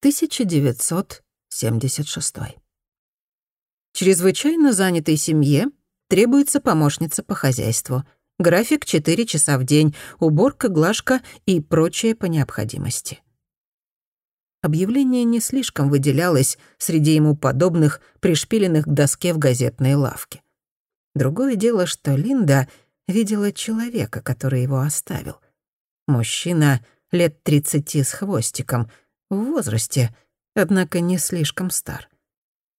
1976. Чрезвычайно занятой семье требуется помощница по хозяйству. График 4 часа в день, уборка, глажка и прочее по необходимости. Объявление не слишком выделялось среди ему подобных, пришпиленных к доске в газетной лавке. Другое дело, что Линда видела человека, который его оставил. Мужчина лет тридцати с хвостиком, в возрасте, однако не слишком стар.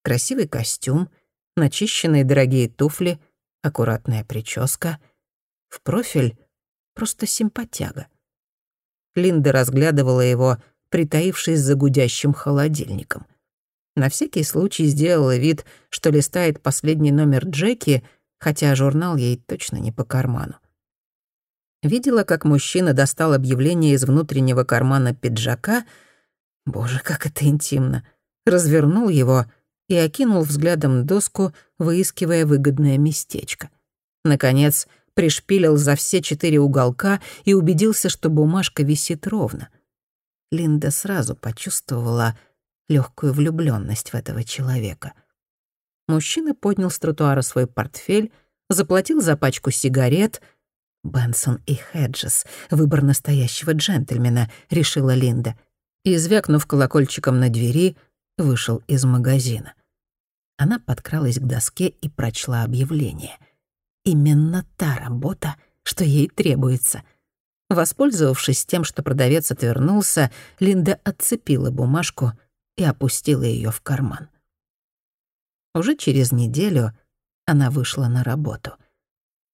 Красивый костюм, начищенные дорогие туфли, аккуратная прическа. В профиль просто симпатяга. Линда разглядывала его, притаившись за гудящим холодильником. На всякий случай сделала вид, что листает последний номер Джеки, хотя журнал ей точно не по карману. Видела, как мужчина достал объявление из внутреннего кармана пиджака. Боже, как это интимно. Развернул его и окинул взглядом доску, выискивая выгодное местечко. Наконец, пришпилил за все четыре уголка и убедился, что бумажка висит ровно. Линда сразу почувствовала легкую влюбленность в этого человека. Мужчина поднял с тротуара свой портфель, заплатил за пачку сигарет — «Бенсон и Хеджес. Выбор настоящего джентльмена», — решила Линда. И, звякнув колокольчиком на двери, вышел из магазина. Она подкралась к доске и прочла объявление. Именно та работа, что ей требуется. Воспользовавшись тем, что продавец отвернулся, Линда отцепила бумажку и опустила ее в карман. Уже через неделю она вышла на работу.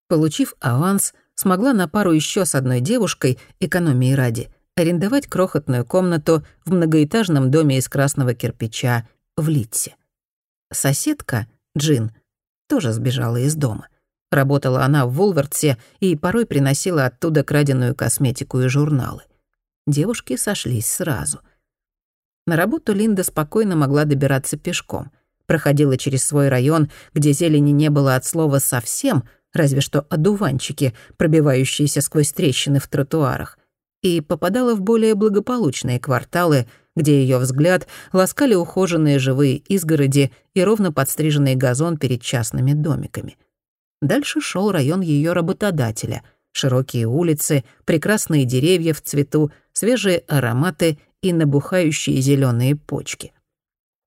Получив аванс, смогла на пару еще с одной девушкой, экономии ради, арендовать крохотную комнату в многоэтажном доме из красного кирпича в Литсе. Соседка, Джин, тоже сбежала из дома. Работала она в Вулвертсе и порой приносила оттуда краденую косметику и журналы. Девушки сошлись сразу. На работу Линда спокойно могла добираться пешком. Проходила через свой район, где зелени не было от слова «совсем», разве что одуванчики, пробивающиеся сквозь трещины в тротуарах, и попадала в более благополучные кварталы, где ее взгляд ласкали ухоженные живые изгороди и ровно подстриженный газон перед частными домиками. Дальше шел район ее работодателя — широкие улицы, прекрасные деревья в цвету, свежие ароматы и набухающие зеленые почки.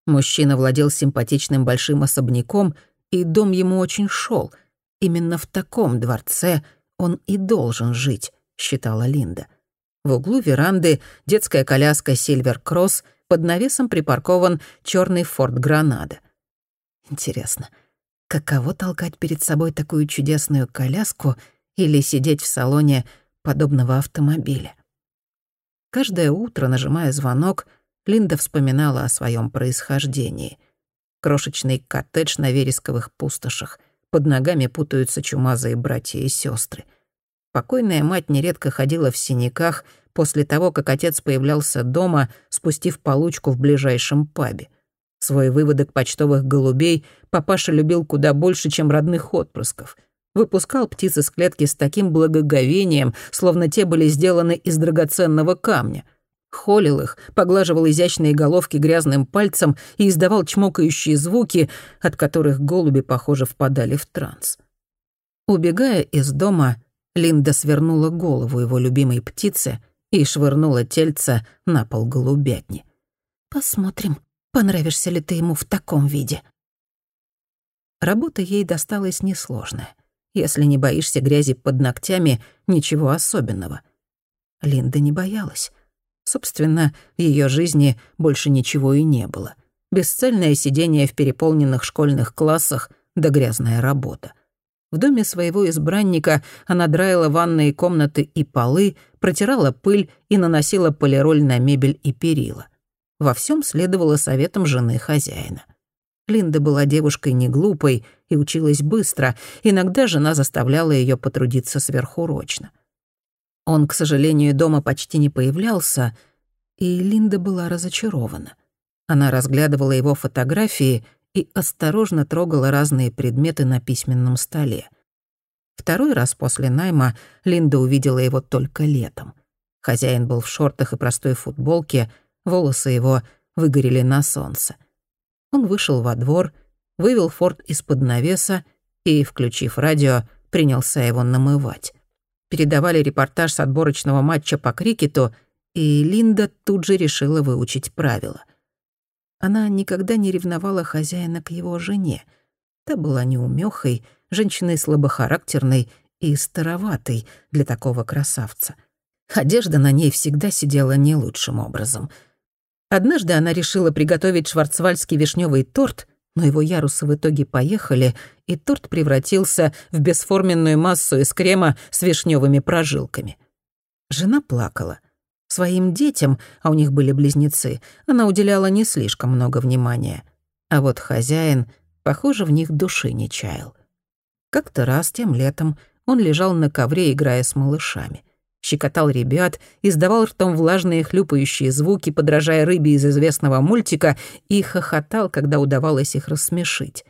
Мужчина владел симпатичным большим особняком, и дом ему очень шел — Именно в таком дворце он и должен жить, считала Линда. В углу веранды детская коляска «Сильвер Кросс», под навесом припаркован черный «Форд Гранада». Интересно, каково толкать перед собой такую чудесную коляску или сидеть в салоне подобного автомобиля? Каждое утро, нажимая звонок, Линда вспоминала о своем происхождении. Крошечный коттедж на вересковых пустошах — под ногами путаются чумазые братья и сестры. Покойная мать нередко ходила в синяках после того, как отец появлялся дома, спустив получку в ближайшем пабе. Свой выводок почтовых голубей папаша любил куда больше, чем родных отпрысков. Выпускал птиц из клетки с таким благоговением, словно те были сделаны из драгоценного камня — холил их, поглаживал изящные головки грязным пальцем и издавал чмокающие звуки, от которых голуби, похоже, впадали в транс. Убегая из дома, Линда свернула голову его любимой птицы и швырнула тельце на пол голубятни. «Посмотрим, понравишься ли ты ему в таком виде». Работа ей досталась несложная. Если не боишься грязи под ногтями, ничего особенного. Линда не боялась. Собственно, в ее жизни больше ничего и не было. Бесцельное сидение в переполненных школьных классах да грязная работа. В доме своего избранника она драила ванные комнаты и полы, протирала пыль и наносила полироль на мебель и перила. Во всем следовала советам жены хозяина. Линда была девушкой неглупой и училась быстро, иногда жена заставляла ее потрудиться сверхурочно. Он, к сожалению, дома почти не появлялся, и Линда была разочарована. Она разглядывала его фотографии и осторожно трогала разные предметы на письменном столе. Второй раз после найма Линда увидела его только летом. Хозяин был в шортах и простой футболке, волосы его выгорели на солнце. Он вышел во двор, вывел форт из-под навеса и, включив радио, принялся его намывать. Передавали репортаж с отборочного матча по крикету, и Линда тут же решила выучить правила. Она никогда не ревновала хозяина к его жене. Та была неумехой, женщиной слабохарактерной и староватой для такого красавца. Одежда на ней всегда сидела не лучшим образом. Однажды она решила приготовить шварцвальдский вишневый торт, но его ярусы в итоге поехали, и торт превратился в бесформенную массу из крема с вишневыми прожилками. Жена плакала. Своим детям, а у них были близнецы, она уделяла не слишком много внимания. А вот хозяин, похоже, в них души не чаял. Как-то раз тем летом он лежал на ковре, играя с малышами. Щекотал ребят, издавал ртом влажные хлюпающие звуки, подражая рыбе из известного мультика, и хохотал, когда удавалось их рассмешить.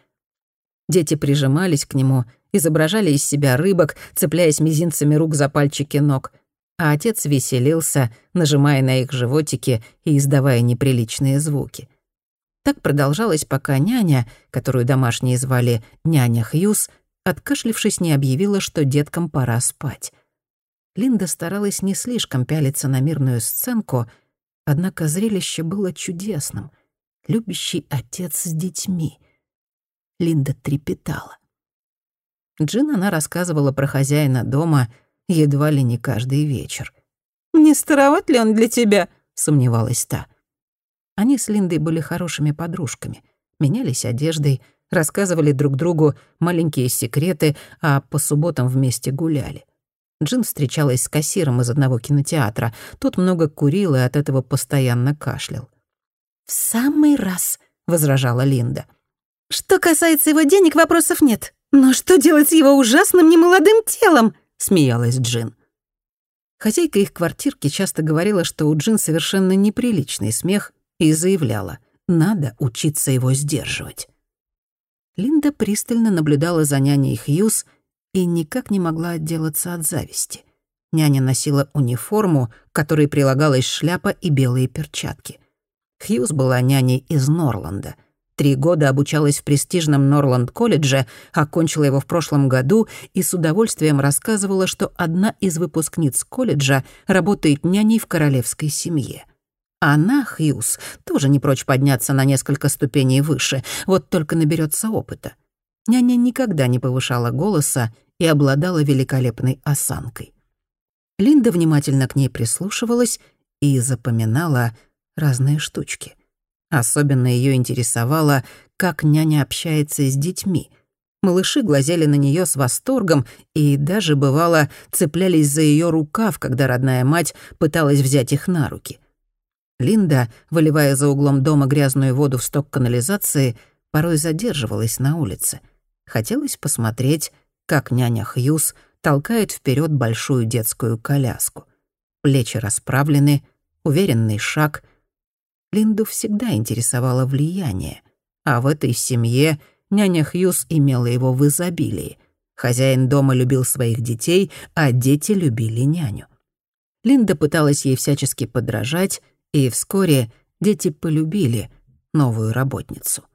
Дети прижимались к нему, изображали из себя рыбок, цепляясь мизинцами рук за пальчики ног, а отец веселился, нажимая на их животики и издавая неприличные звуки. Так продолжалось, пока няня, которую домашние звали «няня Хьюз», откашлившись, не объявила, что деткам пора спать. Линда старалась не слишком пялиться на мирную сценку, однако зрелище было чудесным. Любящий отец с детьми. Линда трепетала. Джин она рассказывала про хозяина дома едва ли не каждый вечер. «Не староват ли он для тебя?» — сомневалась та. Они с Линдой были хорошими подружками, менялись одеждой — рассказывали друг другу маленькие секреты, а по субботам вместе гуляли. Джин встречалась с кассиром из одного кинотеатра. Тот много курил и от этого постоянно кашлял. «В самый раз», — возражала Линда. «Что касается его денег, вопросов нет. Но что делать с его ужасным немолодым телом?» — смеялась Джин. Хозяйка их квартирки часто говорила, что у Джин совершенно неприличный смех, и заявляла, надо учиться его сдерживать. Линда пристально наблюдала за няней Хьюз и никак не могла отделаться от зависти. Няня носила униформу, которой прилагалась шляпа и белые перчатки. Хьюз была няней из Норланда. Три года обучалась в престижном Норланд-колледже, окончила его в прошлом году и с удовольствием рассказывала, что одна из выпускниц колледжа работает няней в королевской семье. Она, Хьюз, тоже не прочь подняться на несколько ступеней выше, вот только наберется опыта. Няня никогда не повышала голоса и обладала великолепной осанкой. Линда внимательно к ней прислушивалась и запоминала разные штучки. Особенно ее интересовало, как няня общается с детьми. Малыши глазели на нее с восторгом и даже, бывало, цеплялись за ее рукав, когда родная мать пыталась взять их на руки — Линда, выливая за углом дома грязную воду в сток канализации, порой задерживалась на улице. Хотелось посмотреть, как няня Хьюз толкает вперед большую детскую коляску. Плечи расправлены, уверенный шаг. Линду всегда интересовало влияние, а в этой семье няня Хьюз имела его в изобилии. Хозяин дома любил своих детей, а дети любили няню. Линда пыталась ей всячески подражать, и вскоре дети полюбили новую работницу.